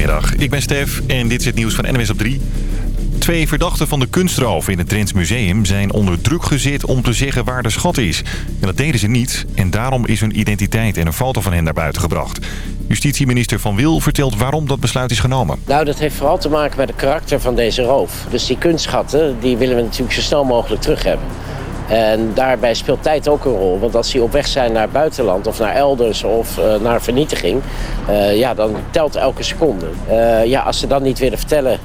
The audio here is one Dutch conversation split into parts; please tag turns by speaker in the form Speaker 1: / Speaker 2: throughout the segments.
Speaker 1: Goedemiddag, ik ben Stef en dit is het nieuws van NWS op 3. Twee verdachten van de kunstroof in het Drents Museum zijn onder druk gezet om te zeggen waar de schat is. En dat deden ze niet en daarom is hun identiteit en een foto van hen naar buiten gebracht. Justitieminister Van Wil vertelt waarom dat besluit is genomen.
Speaker 2: Nou, dat heeft vooral te maken met het karakter van deze roof. Dus die kunstschatten, die willen we natuurlijk zo snel mogelijk terug hebben. En daarbij speelt tijd ook een rol. Want als die op weg zijn naar buitenland of naar elders of uh, naar vernietiging... Uh, ja, dan telt elke seconde. Uh, ja, als ze dan niet willen vertellen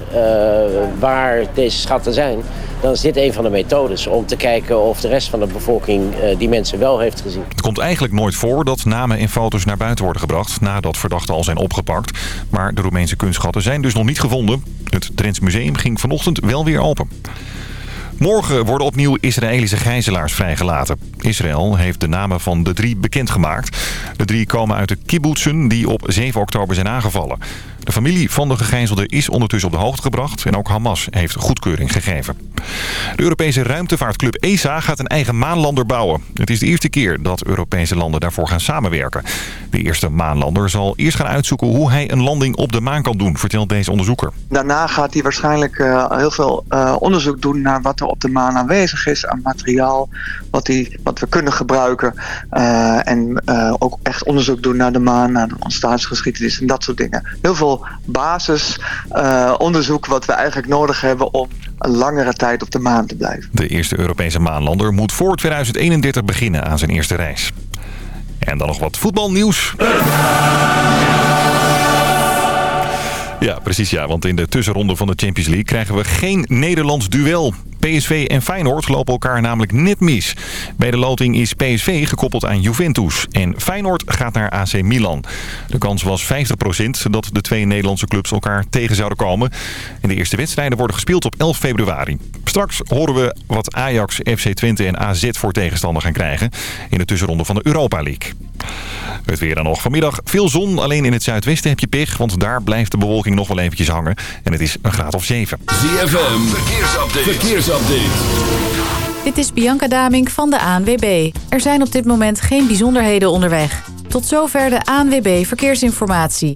Speaker 2: waar deze schatten zijn... dan is dit een van de methodes om te kijken of de rest van de bevolking die mensen wel heeft gezien.
Speaker 1: Het komt eigenlijk nooit voor dat namen en foto's naar buiten worden gebracht... nadat verdachten al zijn opgepakt. Maar de Roemeense kunstschatten zijn dus nog niet gevonden. Het Drents Museum ging vanochtend wel weer open. Morgen worden opnieuw Israëlische gijzelaars vrijgelaten. Israël heeft de namen van de drie bekendgemaakt. De drie komen uit de kibbutzen die op 7 oktober zijn aangevallen. De familie van de gegijzelde is ondertussen op de hoogte gebracht... en ook Hamas heeft goedkeuring gegeven. De Europese ruimtevaartclub ESA gaat een eigen maanlander bouwen. Het is de eerste keer dat Europese landen daarvoor gaan samenwerken. De eerste maanlander zal eerst gaan uitzoeken hoe hij een landing op de maan kan doen... vertelt deze onderzoeker.
Speaker 3: Daarna gaat hij waarschijnlijk uh, heel veel uh, onderzoek doen naar wat er op de maan aanwezig is... aan materiaal, wat, die, wat we kunnen gebruiken. Uh, en ook echt onderzoek doen naar de maan, naar de ontstaansgeschiedenis en dat soort dingen. Heel veel basisonderzoek uh, wat we eigenlijk nodig hebben om een langere tijd op de maan te blijven.
Speaker 1: De eerste Europese maanlander moet voor 2031 beginnen aan zijn eerste reis. En dan nog wat voetbalnieuws. Ja, precies ja. Want in de tussenronde van de Champions League krijgen we geen Nederlands duel. PSV en Feyenoord lopen elkaar namelijk net mis. Bij de loting is PSV gekoppeld aan Juventus. En Feyenoord gaat naar AC Milan. De kans was 50% dat de twee Nederlandse clubs elkaar tegen zouden komen. En de eerste wedstrijden worden gespeeld op 11 februari. Straks horen we wat Ajax, FC Twente en AZ voor tegenstander gaan krijgen... in de tussenronde van de Europa League. Het weer dan nog. Vanmiddag veel zon. Alleen in het zuidwesten heb je pech, want daar blijft de bewolking nog wel eventjes hangen. En het is een graad of 7.
Speaker 4: ZFM, verkeersupdate. verkeersupdate.
Speaker 5: Dit is Bianca Damink van de ANWB. Er zijn op dit moment geen bijzonderheden onderweg. Tot zover de ANWB Verkeersinformatie.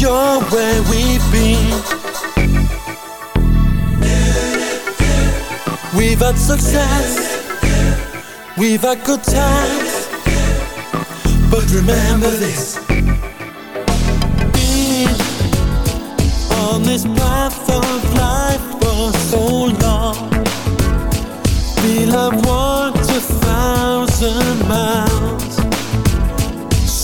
Speaker 4: you're where we've been. We've had success, we've had good times, but remember this. Been on this path of life for so long, we'll have walked a thousand miles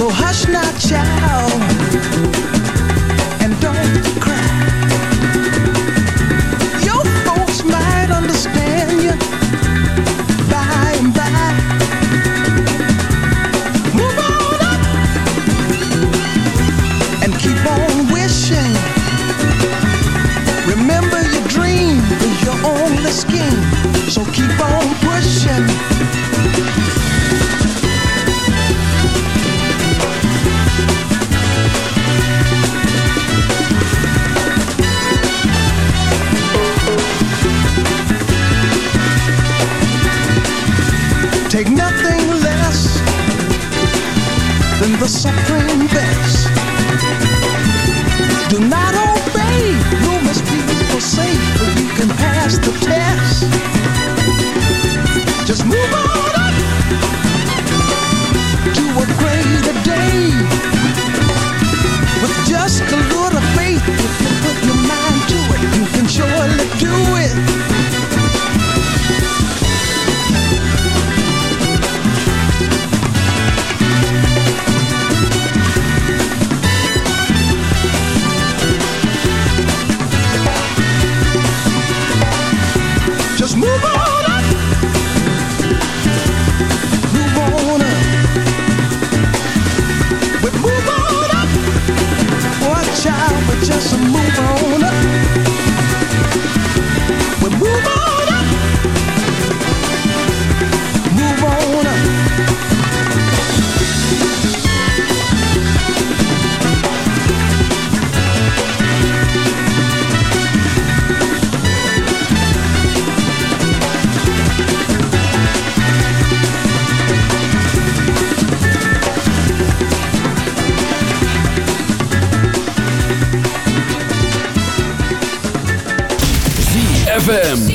Speaker 6: So hush not, child, and don't cry. Your folks might understand you by and by. Move on up and keep on wishing. Remember your dream is your only scheme, so keep on pushing. the suffering best. Do not obey, numerous people say, but you can pass the test. Just move on up to a greater day with just a little 梦懂
Speaker 4: ZFM.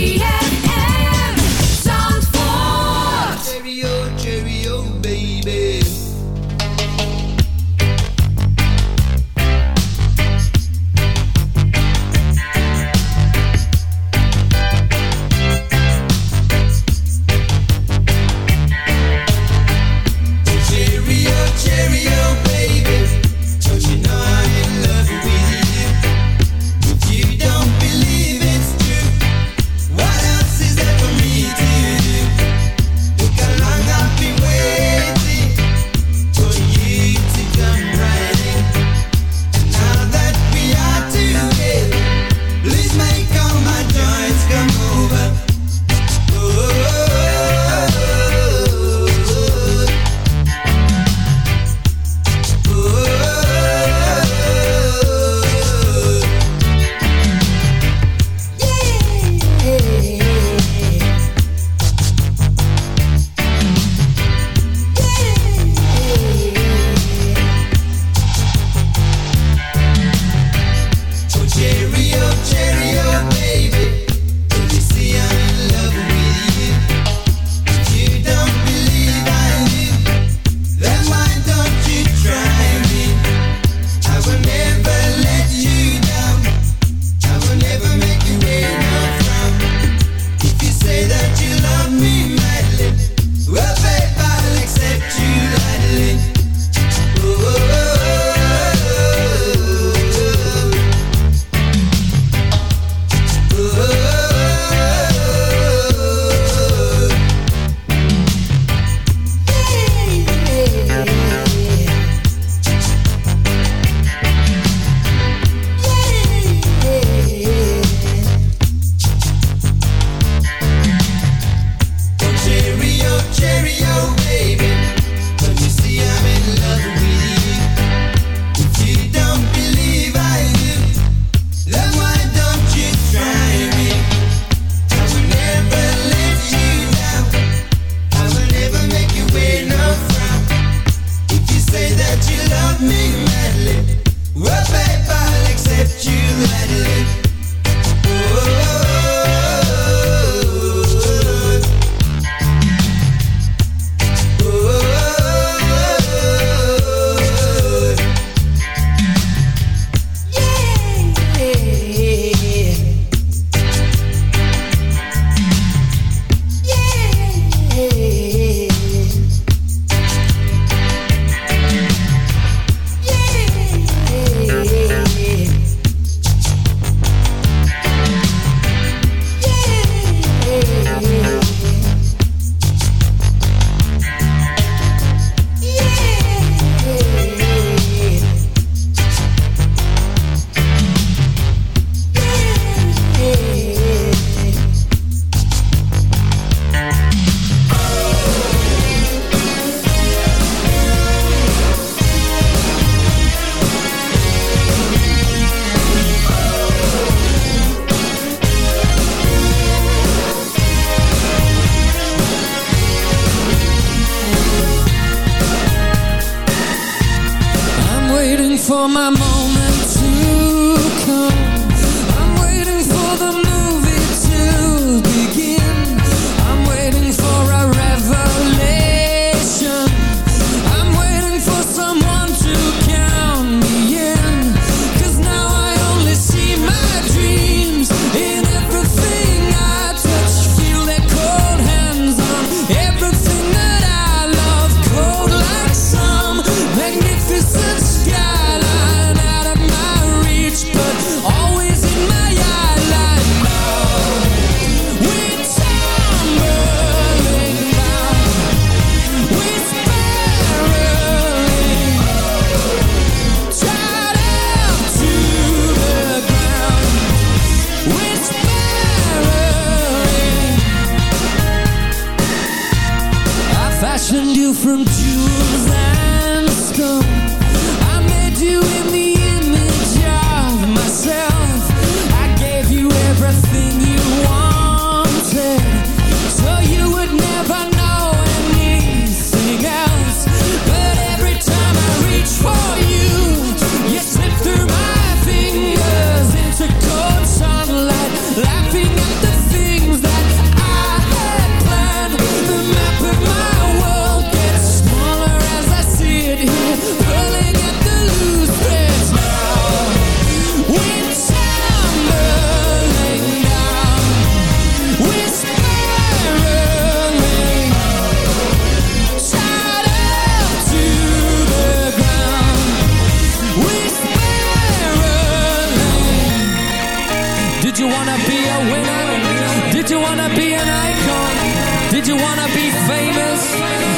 Speaker 7: Did you wanna be famous?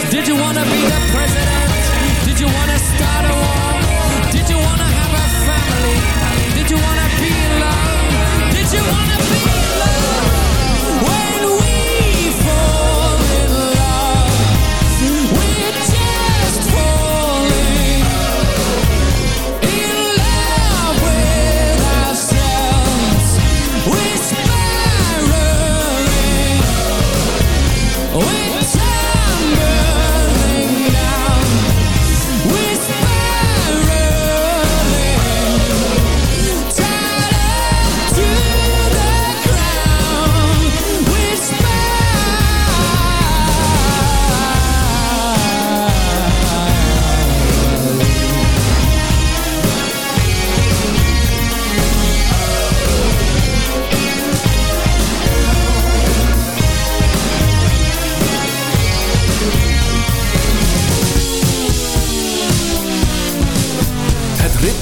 Speaker 7: Did you wanna be the president? Did you wanna start a war? Did you wanna have a family? Did you wanna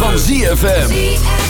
Speaker 8: van ZFM.